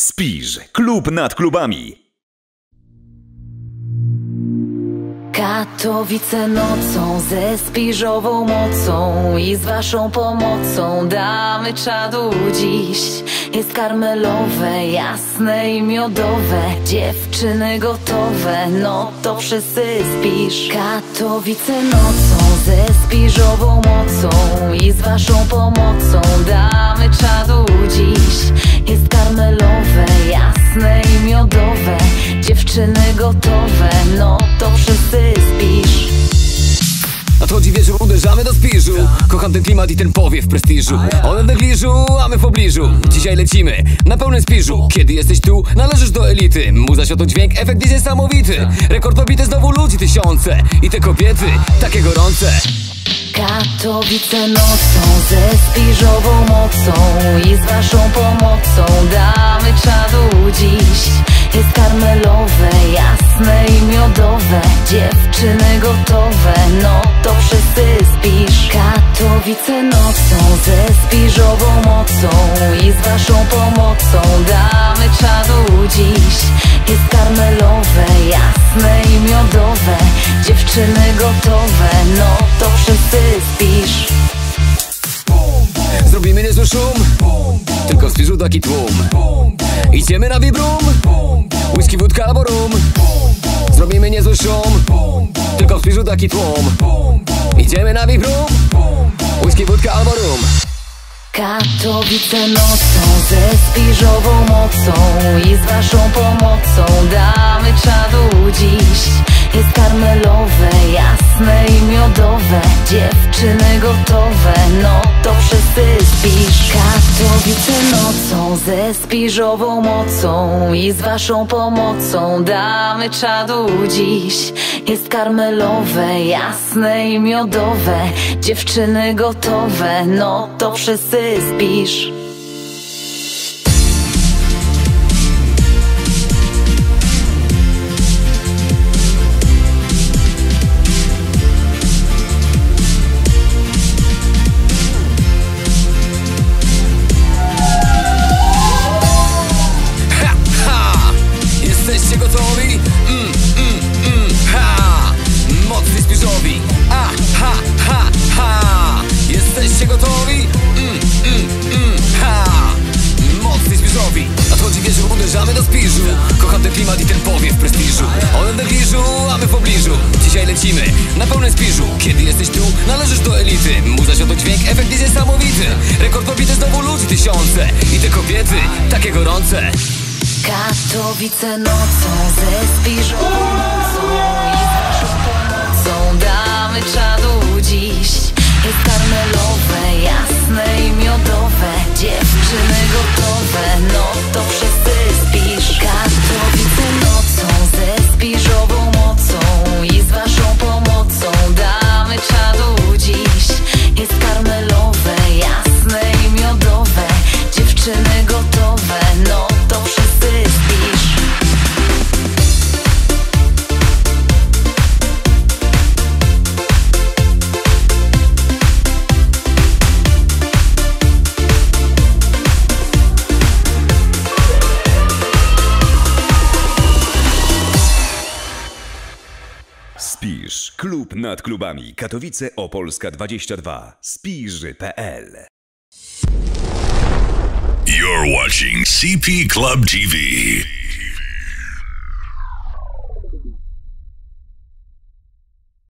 Spisz, klub nad klubami. Katowice nocą ze spiżową mocą i z waszą pomocą damy czadu dziś. Jest karmelowe, jasne i miodowe, dziewczyny gotowe, no to wszyscy spisz. Katowice nocą ze spiżową mocą i z waszą pomocą damy czadu dziś. Jest karmelowe, jasne i miodowe, dziewczyny gotowe, no to wszyscy spisz. Nadchodzi wieczór, uderzamy do spiżu. Kocham ten klimat i ten powiew prestiżu. One w negliżu, a my w pobliżu. Dzisiaj lecimy na pełnym spiżu. Kiedy jesteś tu, należysz do elity. Muza, światło, dźwięk, efekt jest niesamowity. Rekord pobity znowu ludzi tysiące. I te kobiety, takie gorące. Katowice nocą ze spiżową mocą i z waszą pomocą damy czadu dziś. Dziewczyny gotowe, no to wszyscy spisz. Katowice nocą ze spiżową mocą i z waszą pomocą damy czadu dziś. Jest karmelowe, jasne i miodowe, dziewczyny gotowe, no to wszyscy spisz. Zrobimy niezły szum Tylko spiżu taki tłum Idziemy na vibrum Whisky, wódka albo rum Zrobimy niezły szum Tylko w spiżu taki tłum. Idziemy na vibrum Whisky, wódka albo rum. Katowice nocą ze spiżową mocą i z waszą pomocą damy czadu dziś. Jest karmelowe, jasne i miodowe, dziewczyny gotowe, no wszyscy spisz. Katowice nocą ze spiżową mocą i z waszą pomocą damy czadu dziś. Jest karmelowe, jasne i miodowe, dziewczyny gotowe, no to wszyscy spisz. Na pełnym spiżu Kiedy jesteś tu, należysz do elity. Muza, światło, dźwięk, efekt jest niesamowity Rekord pobity znowu ludzi tysiące. I te kobiety, takie gorące. Katowice nocą ze spiżową mocą Klub nad klubami. Katowice Opolska 22. Spisz.pl You're watching CP Club TV.